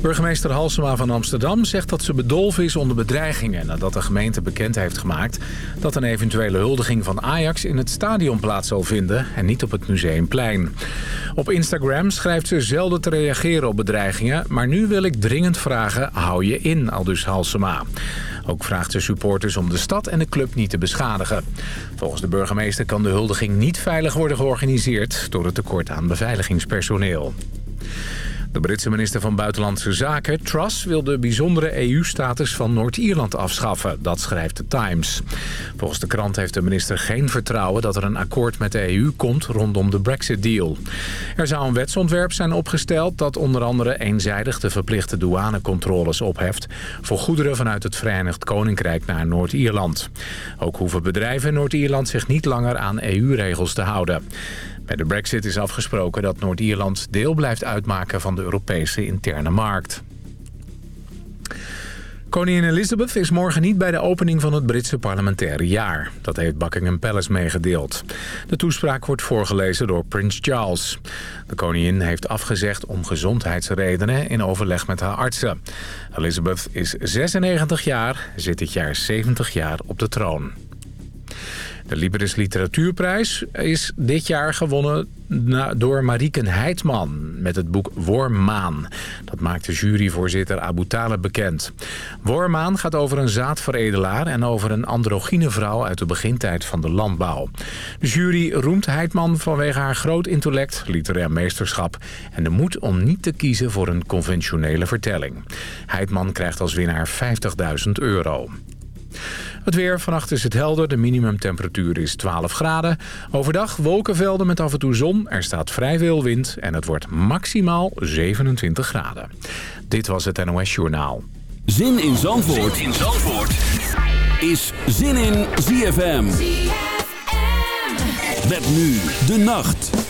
Burgemeester Halsema van Amsterdam zegt dat ze bedolven is onder bedreigingen... nadat de gemeente bekend heeft gemaakt dat een eventuele huldiging van Ajax... in het stadion plaats zal vinden en niet op het Museumplein. Op Instagram schrijft ze zelden te reageren op bedreigingen... maar nu wil ik dringend vragen, hou je in, aldus Halsema. Ook vraagt ze supporters om de stad en de club niet te beschadigen. Volgens de burgemeester kan de huldiging niet veilig worden georganiseerd... door het tekort aan beveiligingspersoneel. De Britse minister van Buitenlandse Zaken, Truss, wil de bijzondere EU-status van Noord-Ierland afschaffen. Dat schrijft de Times. Volgens de krant heeft de minister geen vertrouwen dat er een akkoord met de EU komt rondom de Brexit-deal. Er zou een wetsontwerp zijn opgesteld dat onder andere eenzijdig de verplichte douanecontroles opheft voor goederen vanuit het Verenigd Koninkrijk naar Noord-Ierland. Ook hoeven bedrijven in Noord-Ierland zich niet langer aan EU-regels te houden. Bij de brexit is afgesproken dat Noord-Ierland deel blijft uitmaken van de Europese interne markt. Koningin Elizabeth is morgen niet bij de opening van het Britse parlementaire jaar. Dat heeft Buckingham Palace meegedeeld. De toespraak wordt voorgelezen door Prins Charles. De koningin heeft afgezegd om gezondheidsredenen in overleg met haar artsen. Elizabeth is 96 jaar, zit dit jaar 70 jaar op de troon. De Liberis Literatuurprijs is dit jaar gewonnen door Mariken Heitman met het boek Wormmaan. Dat maakt de juryvoorzitter Abu Talib bekend. Wormmaan gaat over een zaadveredelaar en over een androgyne vrouw uit de begintijd van de landbouw. De jury roemt Heitman vanwege haar groot intellect, literair meesterschap en de moed om niet te kiezen voor een conventionele vertelling. Heitman krijgt als winnaar 50.000 euro. Het weer, vannacht is het helder. De minimumtemperatuur is 12 graden. Overdag wolkenvelden met af en toe zon. Er staat vrij veel wind en het wordt maximaal 27 graden. Dit was het NOS Journaal. Zin in Zandvoort, zin in Zandvoort. is Zin in ZFM. ZFM. Met nu de nacht.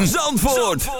ZFM Zandvoort.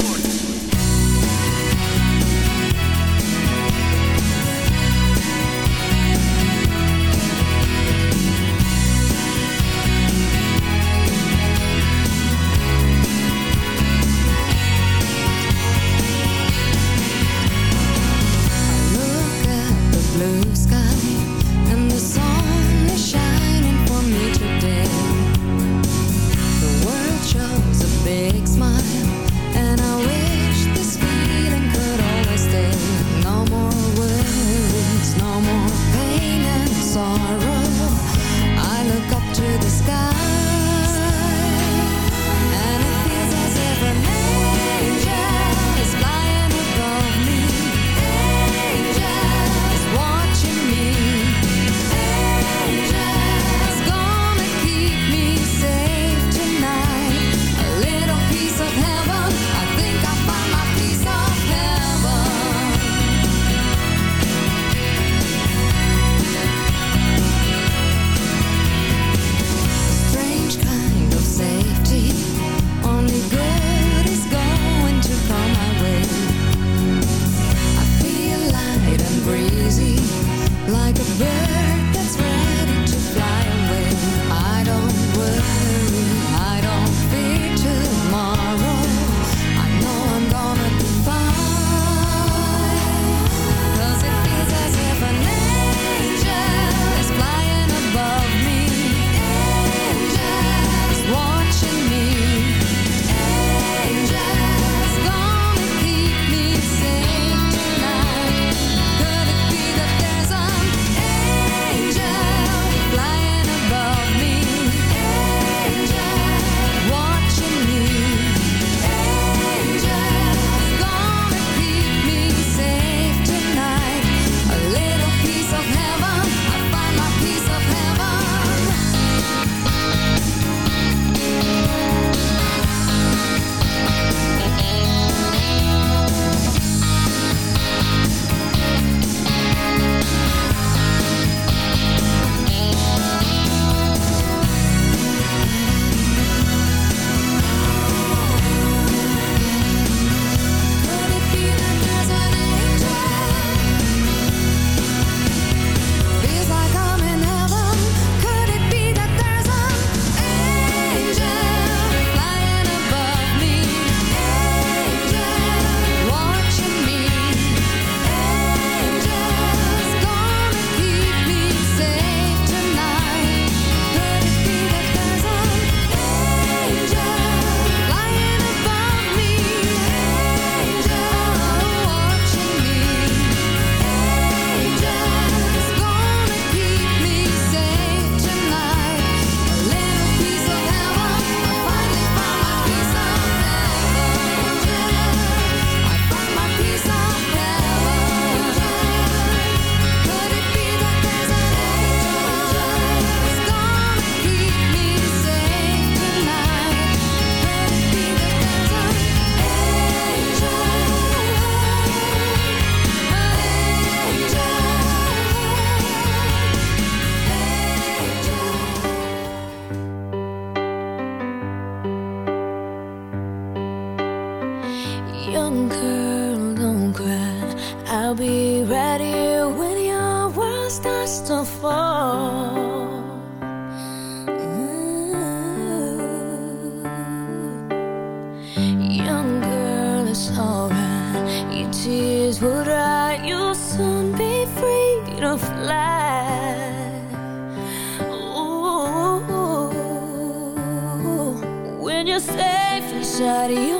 starts to fall. Mm. Young girl, it's alright. Your tears will dry. You'll soon be free to fly. When you're safe inside you.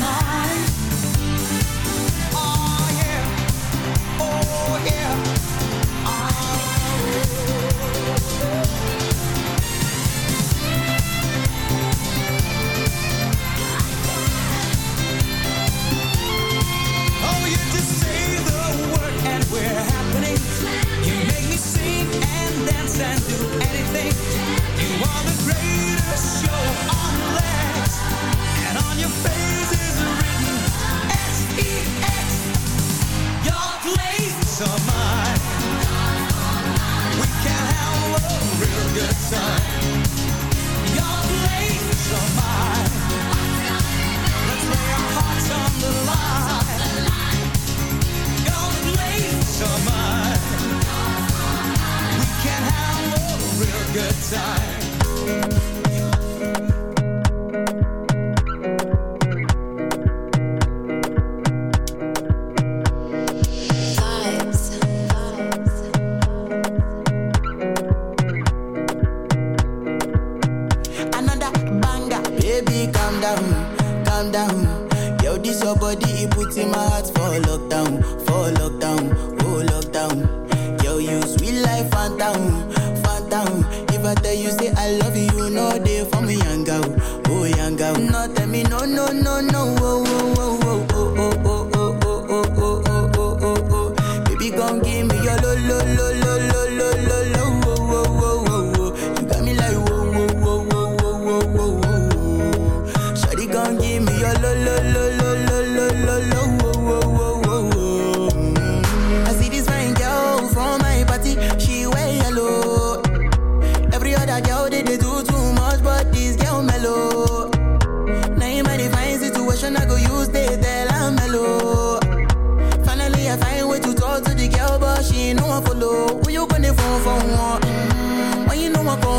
mind.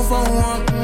For one.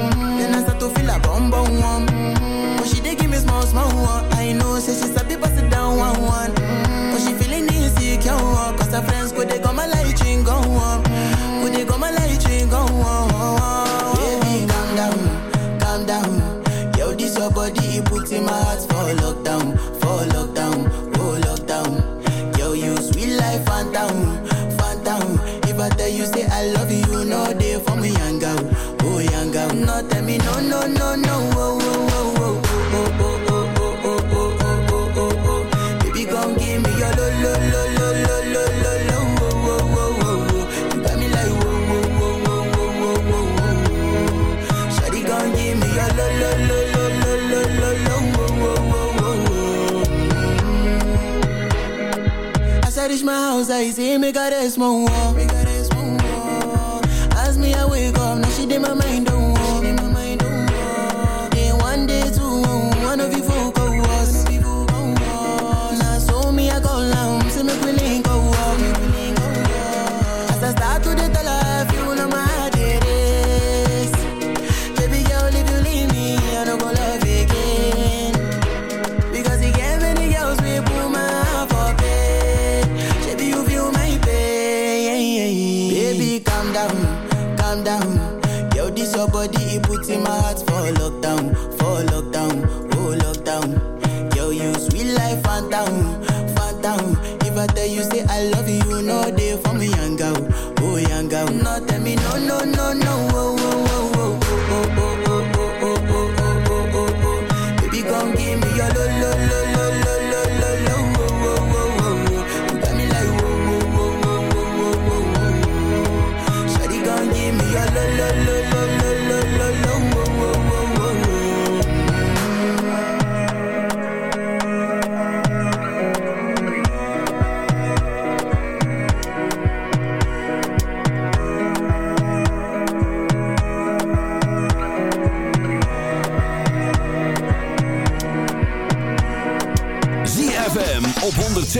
y si me cares, mon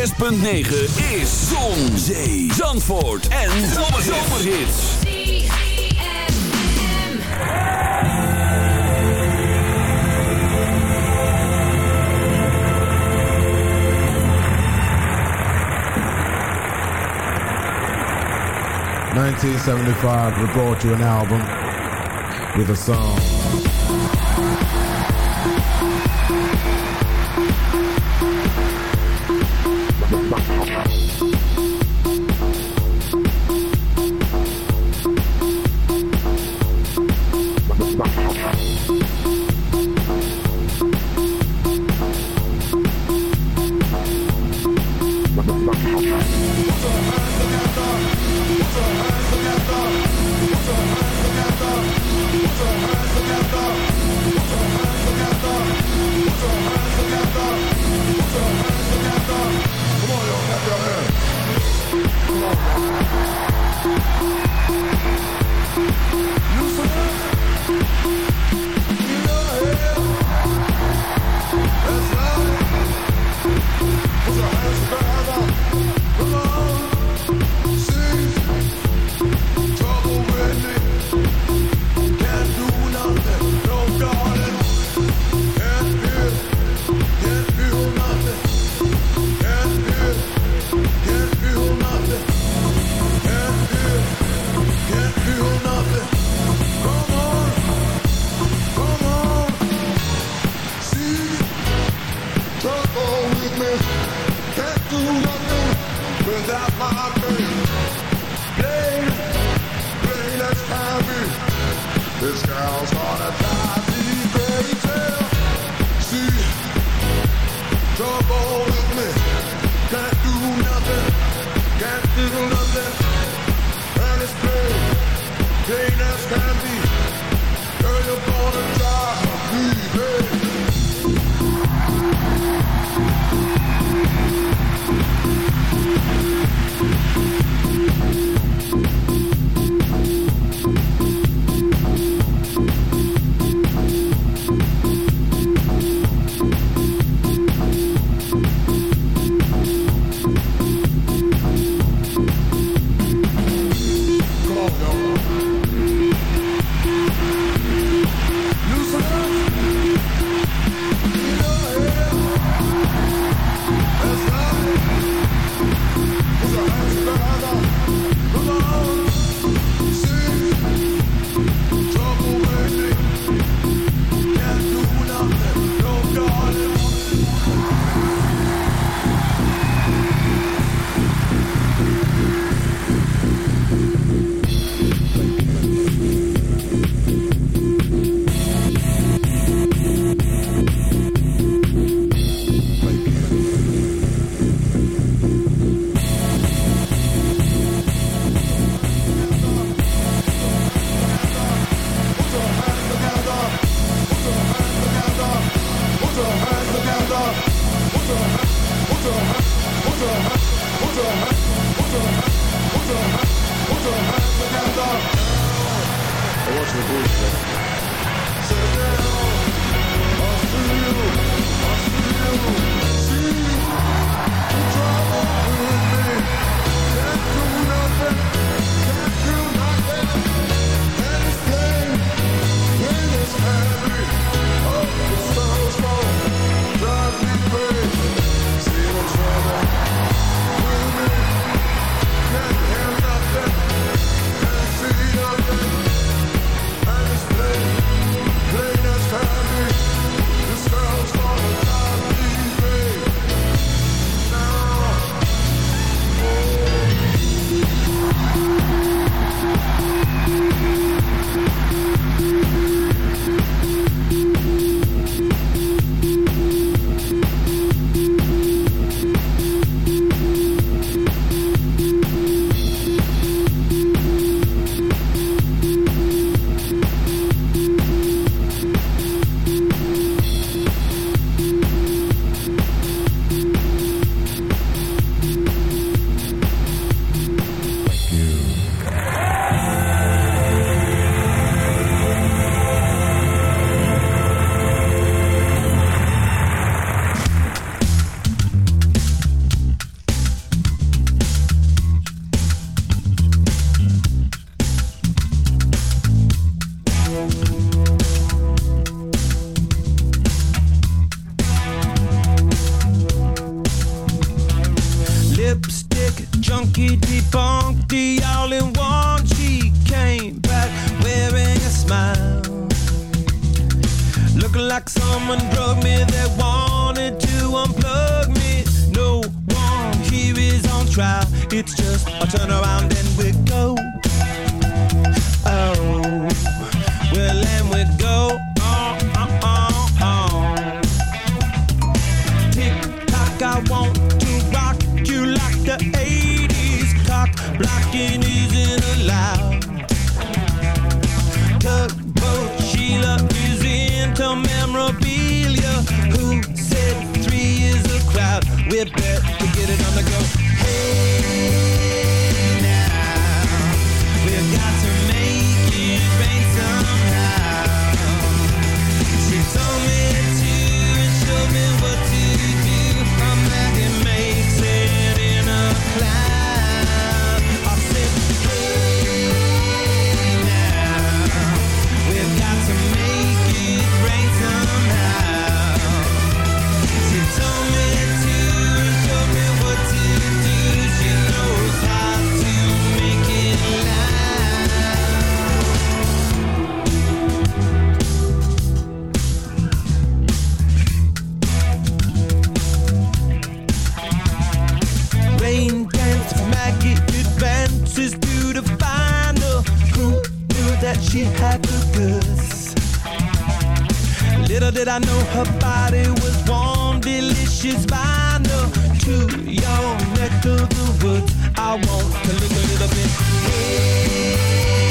106.9 is Zon, Zee, Zandvoort en Zomerhits. Nineteen seventy five, we brought you an album with a song. that I know her body was warm, delicious by no to your neck of the woods. I want to look a little bit. Hey.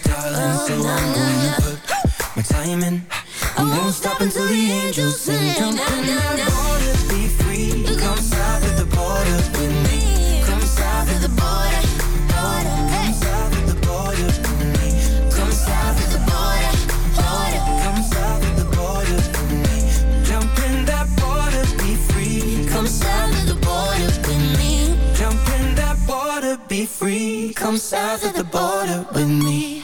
darling. So I'm gonna put my time in. I won't stop until the angels sing. Jump in water, be free. Come south of the border with me. Come south of the border, border. Come south of the border with me. Come south of the border, border. Come south of the border with me. Jump in that be free. Come south of the border with me. Jump in that water, be free. Come south of the border with me.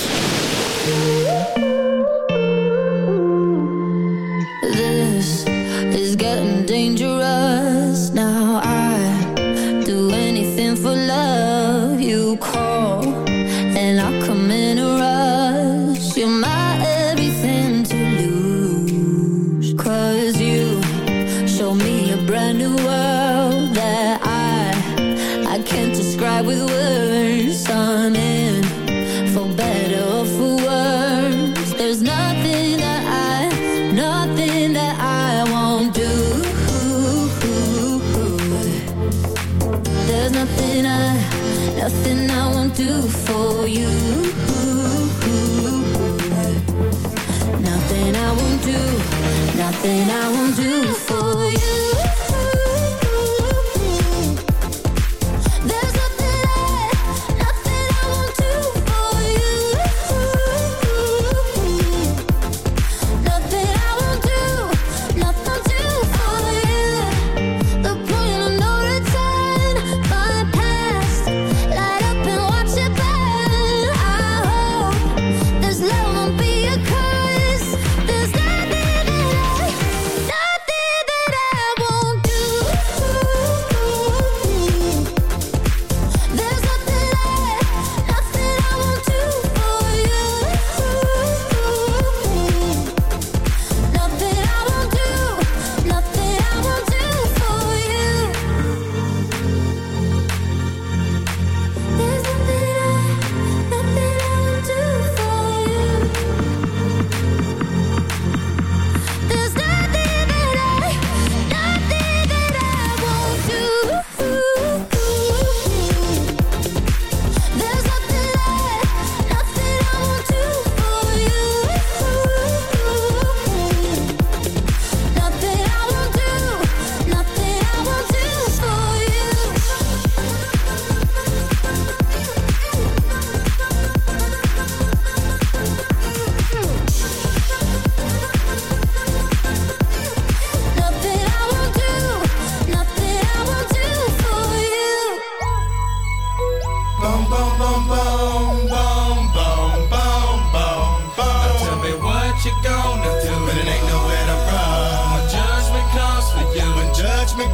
Do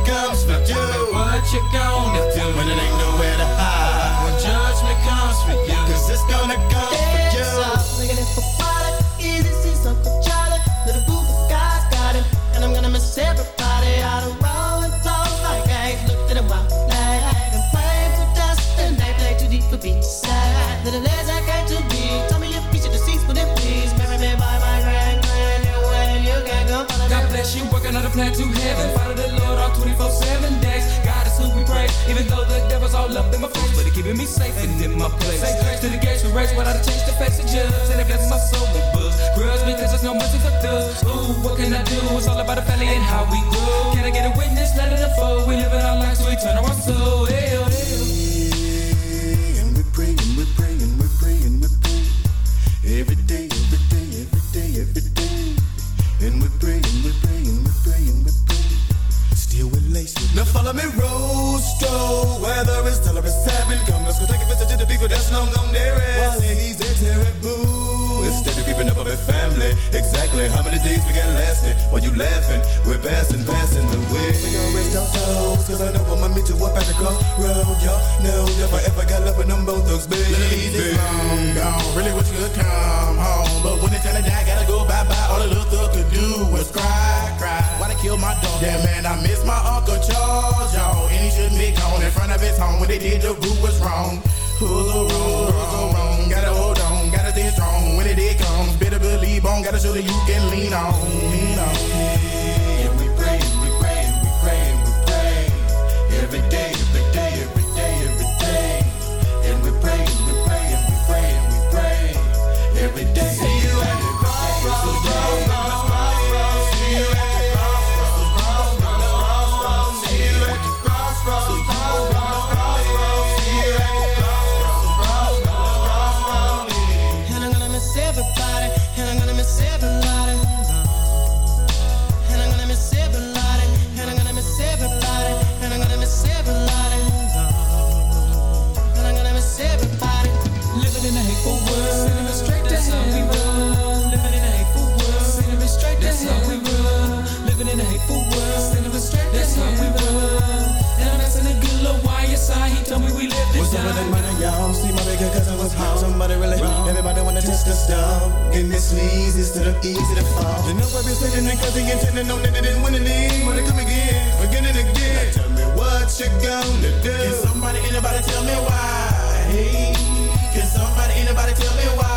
comes for you. Tell what you gonna do when it ain't nowhere to hide. When judgment comes for you, 'cause it's gonna come for you. Up in my face. But he keeping me safe and in my place. To the gates we race without a change to face the judge. And it blesses my soul with books. Grudge because there's no mercy for thugs. Ooh, what can I do? It's all about the family and how we grow. Can I get a witness? Let it unfold. We live in our lives, we turn our soul. Hell, oh, hell. Oh. Exactly how many days we got lasting? While you laughing, we're passing, passing the way. We gon' rest our souls, cause I know I'ma meet you up at the crossroad. Y'all know if I ever got love with them both thugs, baby. Easy, long gone. Really wish you could come home. But when it's time to die, gotta go bye bye. All the little thug could do was cry, cry. Why they kill my dog? Yeah, man, I miss my Uncle Charles, y'all. And he shouldn't be gone in front of his home. When they did, the root was wrong. Who's so wrong? Who's so wrong? Gotta hold on, gotta stay strong. When it did comes, got a shoulder you can lean on. Lean on. And we pray, we pray, we pray, we pray every day. us and this leads instead of easy to fall. The number is sitting cause he intended on that it didn't win the league. Wanna come again, again and again. Now tell me what you gonna do. Can somebody, anybody tell me why? Hey, can somebody, anybody tell me why?